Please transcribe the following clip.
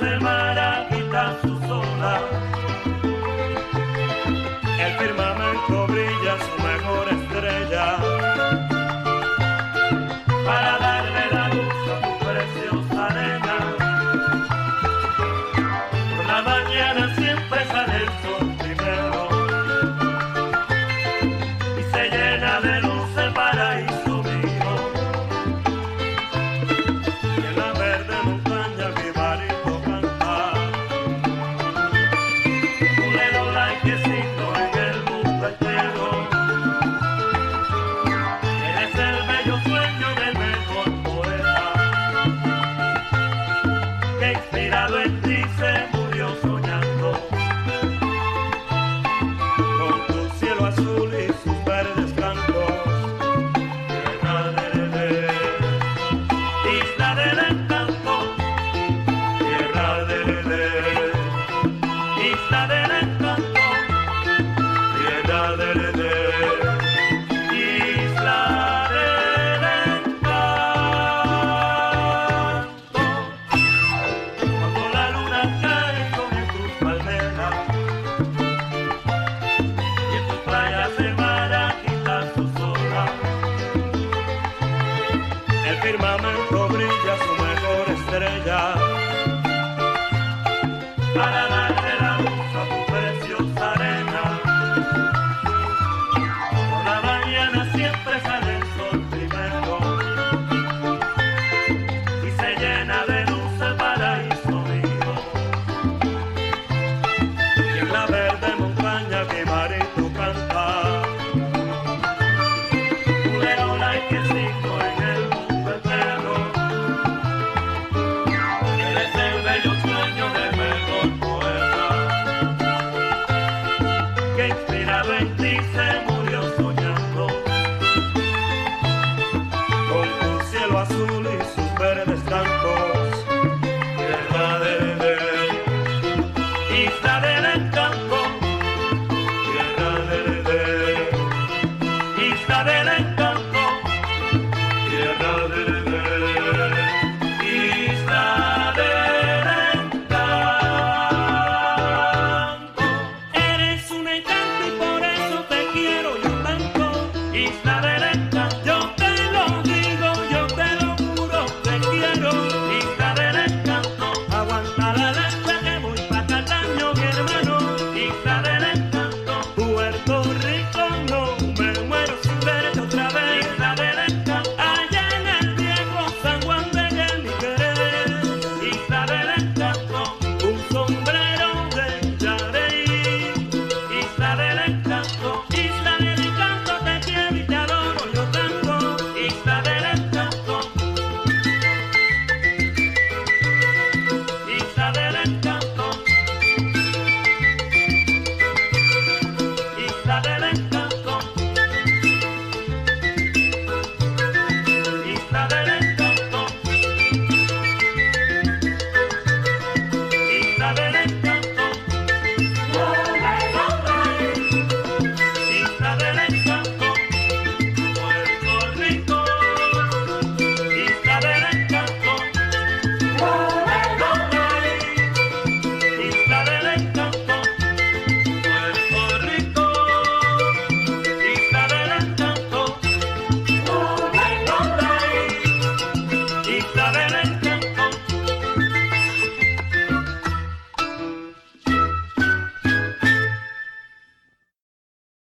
de maraquita su sola. El firmamento brilla su mejor estrella. Para darle la luz a tu preciosa arena. Por la mañana siempre sale el primero. Y se llena de luz. para lo azul.